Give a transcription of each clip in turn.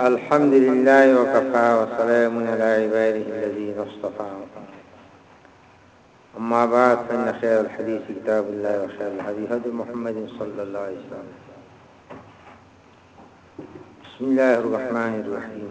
الحمد لله وكفى وسلام على عباده الذين اصطفى أما بعد فإن خير الحديث كتاب الله وخير الحديث هدي محمد صلى الله عليه وسلم بسم الله الرحمن الرحيم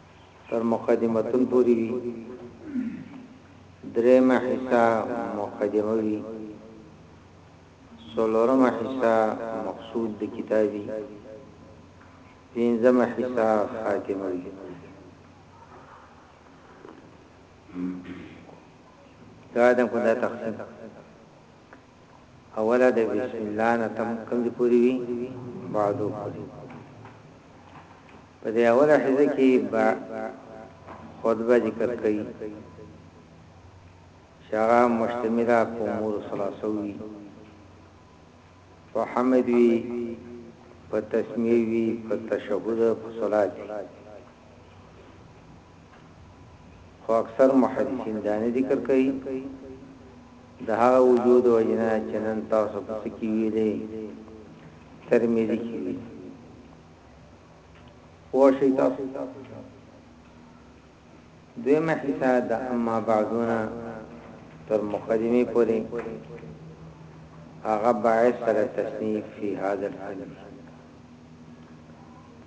تر مقدمتون پورې وي درېمه حصه مقدمه وي څلورمه حصه مقصود د کتابي پنځمه حصه خاتمه وي دا د خدای تقسیم اوله د بسم الله نه تم کوم ځای پورې وي بعدو پورې په دې اوله حصہ کې با خطبه ذکر کړي شغا مشتمله په امور ثلاثوي په حمد وی په تسمیه وی په تشهود په صلات خو اکثر محدثین دا نه ذکر کوي د هغه وجود د وجې نه چې نن تاسو په څه کې ویلي ترمذي کې وي پوه شئ تاسو دویمه حصہ د اما بعدونه تر مقدمه پورې هغه باعث سره تصنیف فی هذا الحدیث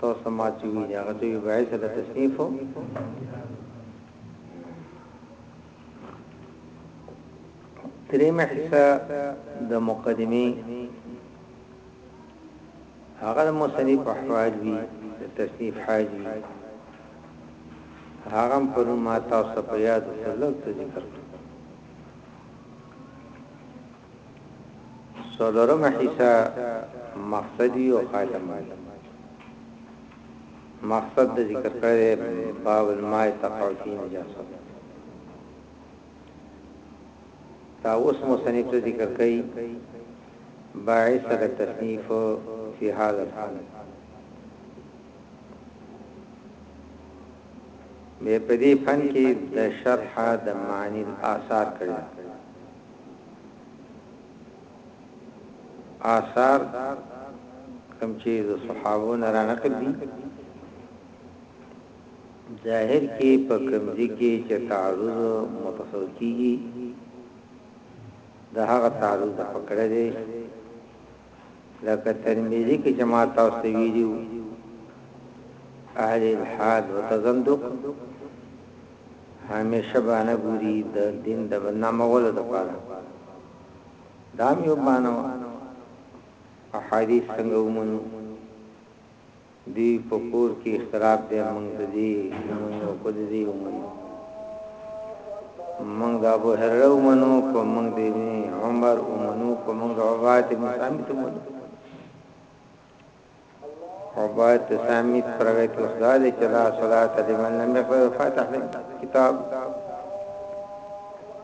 تو سما چوی هغه ته باعث سره تصنیف درېمه حصه د مقدمې هغه مصنف احوال وی د تصنیف حال وی هغه پر ما تاسو په یاد سره ذکر کړ څلورمه حصه مقصدی او خاتمه ده مقصد د ذکر کړی باب الماء تقوفی نجاست تا اوس مصنف ته ذکر کړي باعث د تصنیف فی هذا الحال به په دې فن کې د شرح د معنی آثار کړی آثار کوم چې د صحابو نه را نقل دي ظاهر کې په کمزي کې چې تعارض متصور کیږي د هغه تعارض پکړه دی لکه ترمذی کې چې ما تاسو ته ویلي وو اهل الحاد او تزندق همیشه باندې ګوري د دین د برنامه ولر لپاره دا مې وبانو احادیث څنګه ومنو دی په کور کی اختراف دی مونږ ته دی ومنی او که ددی ومنو مونږ د ابو هرره ومنو که مونږ د ابن عمر ومنو که مونږ د عبادت ابن ثابت ومنو عبادت ثابت پرغیت وخدا دی چلا صلاة لمن لم یقرأ فاتح کتاب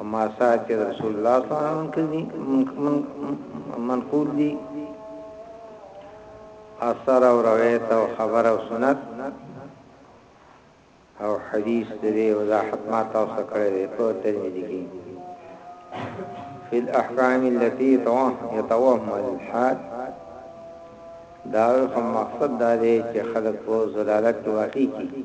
اما سا چې رسول الله صلی الله علیه وسلم منقول دي اثر او روایت او خبر او سنت او حدیث دې وضاحت ما تاسو کړې ده په ترمذی کې فی الاحکام التي يتوهم الحاد دا هم مقصد دا دی چې خلک په زلالت واقع کی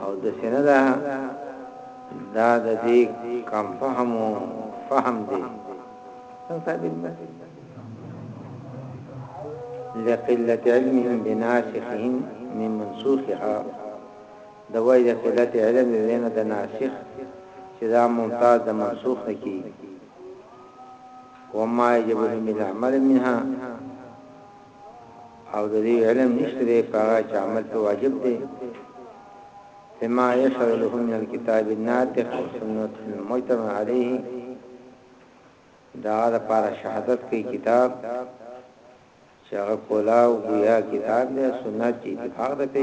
او داسې نه ده دا د دې کم فهمو فهم دی څنګه ثابت ده لقلت علمهم بناسخهم من منسوخها د وای د قلت علم وینه د ناسخ چې دا ممتاز د منسوخ نه کی وما يجب من العمل منها او د دې علم نشته دی په هغه چې عمل په واجب دی فيما يشهد له من الكتاب الناطق والسنة المجتمع عليه دا د پاره شهادت کوي کتاب چې هغه کولاو بیا کتاب دی سنت چې اتفاق ده په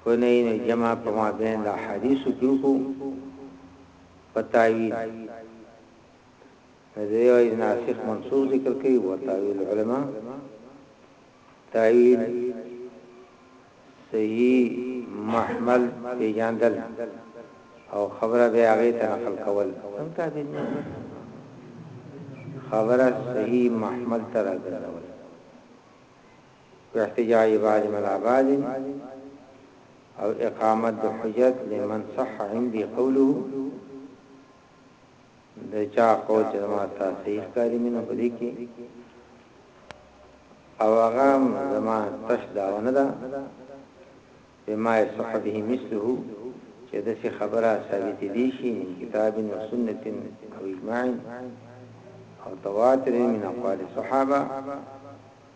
خو نه یې جمع په مابین د احادیثو کې وکړو په تاویل د یو ناسخ منسوخ ذکر کوي او تاویل علما تاویل صحیح محمل پیجاندل او خبره به هغه ته نقل کول سم تاویل نه خبره صحیح محمل تر راځول واحتجاج بعض ملا بعض او اقامت د حجت لمن صح عندي قوله د چا قول چې ما ته صحیح کاری منه په دې کې او هغه زما تش داونه ده بما صحبه مثله چې د څه خبره ثابت دي شي من کتاب او سنت او اجماع او تواتر من اقوال الصحابه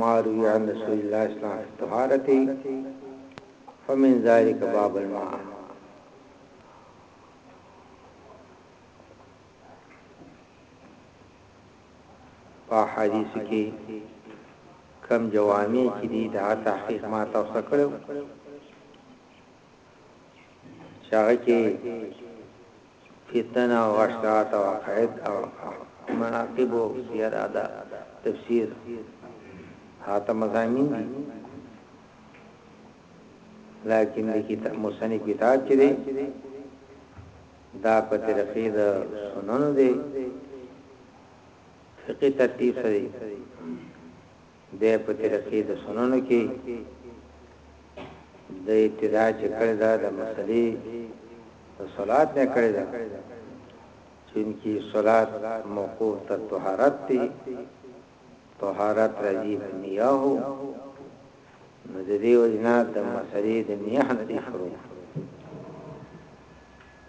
ما روي عن رسول الله صلی الله علیه وسلم فی الطهارة فمن ذلک باب الماء په حدیث کې کم جوامع چې دي دا تحقیق ما تاسو کړو شاګه کې فتن او اشاعت او عقائد او مناقب او سیر ادا تفسیر هاته مزامین دي لیکن د کتاب مصنف کتاب چې دی دا په طریقې د سنن دی فقې ترتیب سره دی په طریقه د سننو کې د ابتدا چې کړی دا د مسلې د صلات نه کړی دا چونکی صلات موقوف تر طهارت دی طهارت راځي په نیاه نو د دې وجنا د مسلې د نیاه نه شروع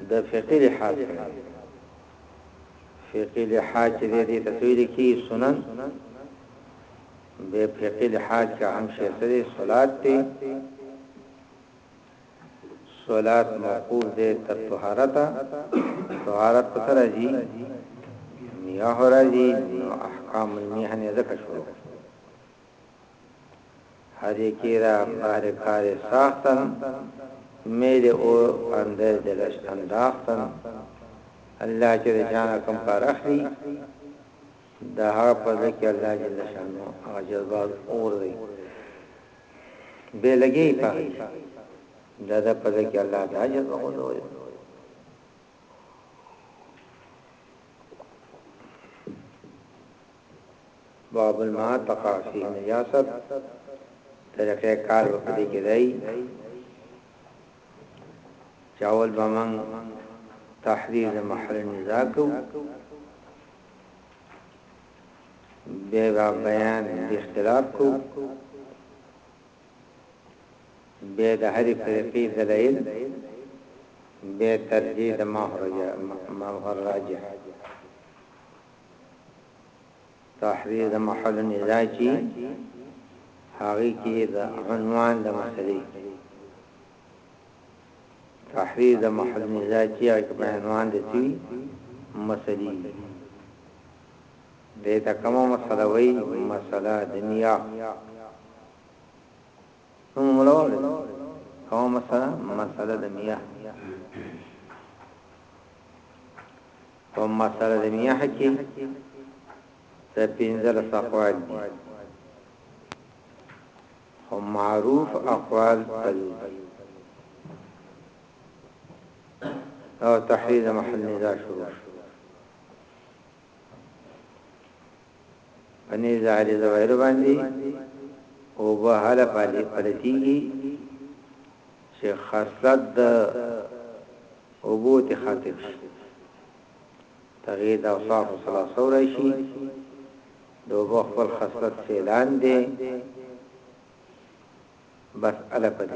د فقه لحاظ کړی فقی لحاظ چې دې دې تسویل کی سنن به فقی لحاظ کې هم شې سره صلات ته صلات موقوف دې تر طهارت طهارت په سره جی میاه راځي نو احکام المهنه ذکر شروع هدې کې را بهر کار ساختن میل او اندر دلش انداختن الله چې د چانه کم کار اخلي د هغه په ځای کې الله جل شانو هغه جذبات اور دی به لګي پاره دا د په ځای کې الله دا جذبه غوړوي باب الماء تقع فيه نجاسة طریقه کار به پدې کې دی چاول به من تحریر د محل نزاع کو به بیان د اختلاف کو به د هر فرقې دلایل به ترجیح د ماهر راجح تحریر د محل نزاع چی هغه کی د عنوان د مسئلې تحریر د محل نزاع چی هغه کی په عنوان د سی مسئلې دې تا کوم مسله وای مسله د نیا نو مولول کوم مسله مسله د نیا په مساله د میاه کې د پنځلس اقوال دي خو معروف اقوال څلور دي او تحریر محل نزا شروع شو پنی زهر زوهر باندې او به هل پالي پلتيږي چې خاصلت د او بوت خاطب شي تغیر د اوصاف ثلاثه راشي د او خپل خاصلت سیلان دی بس الا پدې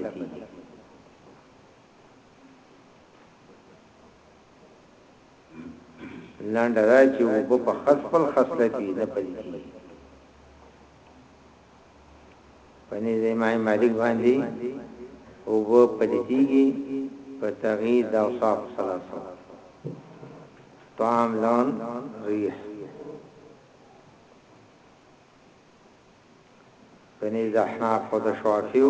لنډه دا چې اوبه په خس خپل خصلت وي نه پدې کېږي په نزد امام مالک باندې اوبه پدې کېږي په تغییر د اوصاف ثلاثه طعام لون ریح په نزد احناف او د شوافیو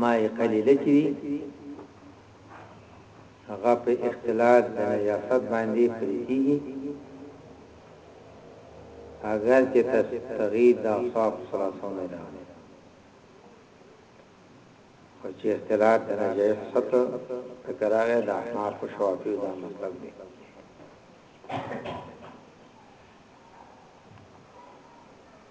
ماء قليله چې وي هغه په اختلاط د نجاست باندې پرې کیږي اگر چې تغیر د اوصاف سره سم نه راغلی خو چې اختلاط د نجاست تکراره د احناف او شوافی دا مطلب دی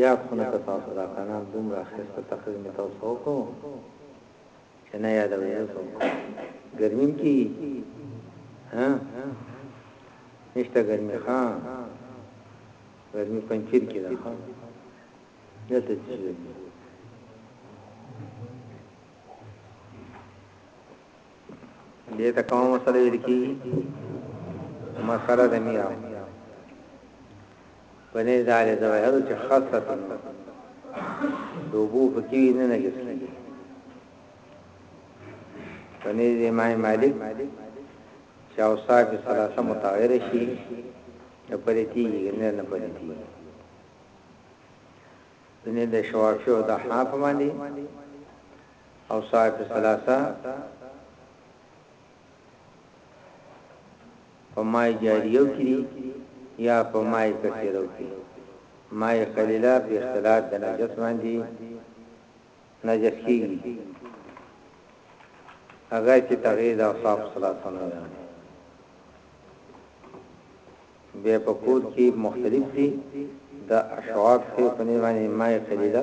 یا خو نه تاسو دا قنات دومره خسته تقریر می تاسو کو چې نه یاد وي تاسو ګرمیم کی ها نشته ګرمي ها ګرمي پنځیر کې ده ها دته چې دې ته کومه مسله ویل کیږي مسله د میرا په نه ځاله ظاهر چې خاصه دوبو پکې نه نجس کیږي په نه دې مای مالک چې او صاحب ثلاثه متغیر شي نه پرېتی نه نه پرېتی نه د شوافیو د حافظ باندې او ساعت ثلاثه په ماء جاریو کې دي یا په ماء کثیرو کې ماء قلیله په اختلاط د نجس باندې نجس کیږي هغه چې تغیر د اوصاف ثلاثه نه ده به په کور کې مختلف دي د اشعار په پنځه باندې ماء قلیله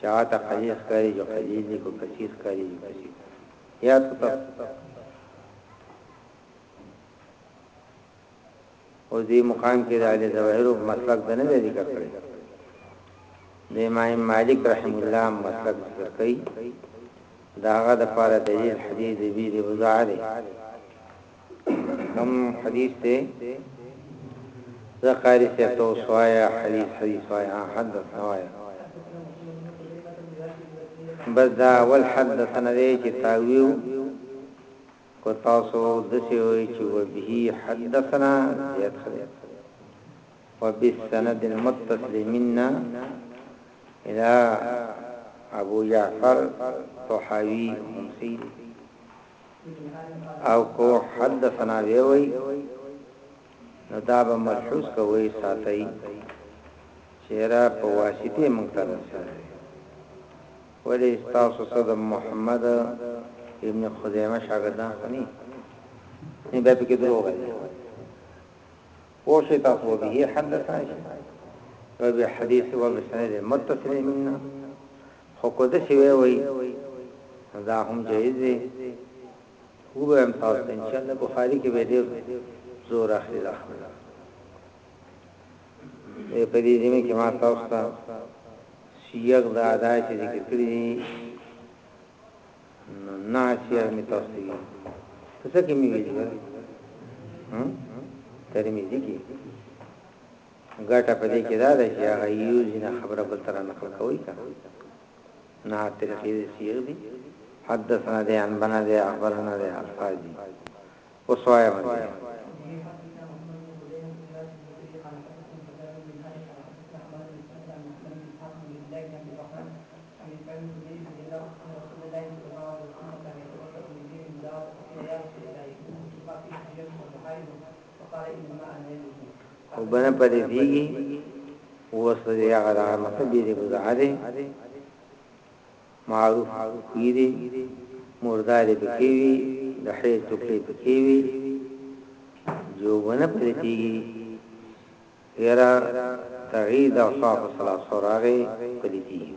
چا ته قليل ښکاري جو قليل دي کو کثير ښکاري جو کثير ياد کو تاسو او دې مقام کې د اهل ظواهر مسلک د نه ذکر کړی د امام مالک رحم الله مسلک ذکر کړي داغه د پاره دلیل حدیث دی دی وزاره کم حدیث ته زقاری سے تو سوایا حدیث حدیث وایا حدث وایا بس دا اول حدثنا دی چې تاویو کو تاسو د سی وی چې و به حدثنا زیات خلی و بالسند المتصل منا الى ابو جعفر طحاوی همسی او کو حد د ثناوی وای نو دا به ملحوظ کوي ساتي چیرې په واسطه مونږ ته رسېږي ولی تاسو ته د محمد ابن خزیمه شاګردان خني نه به پکې دروغ دي او شي تاسو به حدثنا او به حدیث او به سند متصل منا خو که داسې وی وی نو دا هم جایز دی هو به هم تاسو ته انشاءالله بخاری کې به ډیر زور اخلي دا خبره دې په دې ځینې کې ما تاسو ته سیغ دا ادا چې ذکر کړی دي نو نه سیغ می تاسو ته وي څه کې می ویل ها ترمذی کې ګټه په دې کې دا ده چې هغه يو ځای نه خبره بل ته رانقل کوي که نه هغه طریقې د صيغ دي حدثنا دي انبنا دي اخبرنا دي الفاظ دي اوس وایم دي خو بنه پدې دیږي اوس دې هغه د مکه دې گزارې معروف کیږي مردار پکې وي د حې ټوکې پکې وي جو بنه پدې دیږي یرا تغید او صاحب صلاح سراغه پدې دیږي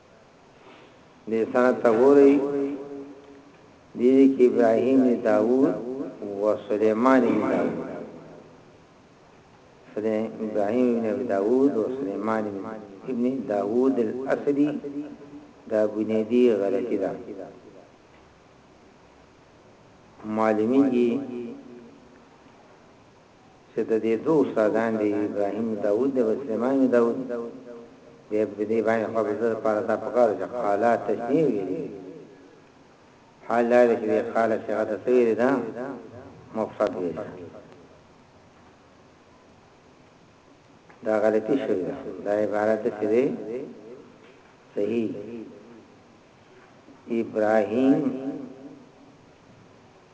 دې سره ته ګوري دې کې ابراهيم بن داوود او سليمان بن داوود سره ابراهيم بن داوود او سليمان بن داوود الاسدي دا بنيدي غلطي ده معلومیږي چې د دې دوه استادان دې ابراهیم داود دې او سلیمان داود دې په دې باندې خو د زر پاره دا پکار چې قالا تشنیه ویلي حال دا دې چې دې قالا چې غته سویل دا مفرد ویل دا غلطی شوی دا عبارت چې دی صحیح ابراهیم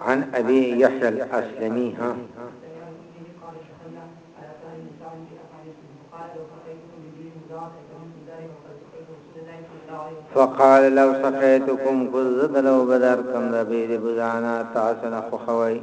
عن ابي يحيى الاسلمي ها فقال لو سقيتكم كذب لو بدركم ربيد بزانا تاسنا خوخوي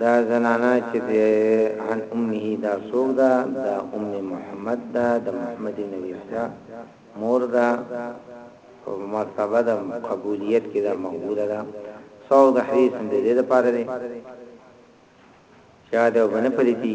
دا زنانه چې د عن امه دا څوک ده دا ام محمد ده د محمد نبی صلی مور ده او مرتبه ده قبولیت کې دا مقبوله ده سو د حدیث د دې لپاره ده چا دا باندې پرې دي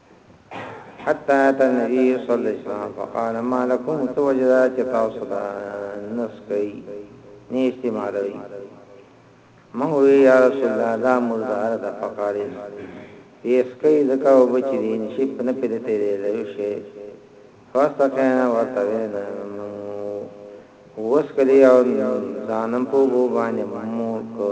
حتى اتى النبي صلى الله عليه وسلم فقال ما لكم توجدا چې تاسو دا نس کوي نه استعمالوي من وی یا رسول الله دا مردار د فقاری پیس کوي زکه او بچی دین شي په نه پیدا تیرې لوي شي فاستقینا وتوینا وس کلی او ځانم په بو باندې مور کو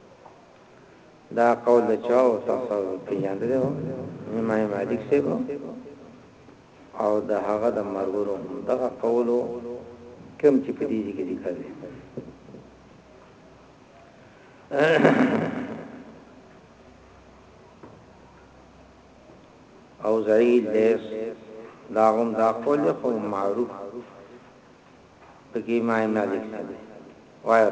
دا قول د چا او تاسو پیژاند دی امام مالک صاحب او د هغه د مرګورو هم دغه قول کوم چې په دې کې ذکر دی او زعیل دیس دا هم دا قول خو معروف بګی ما مالک صاحب وایو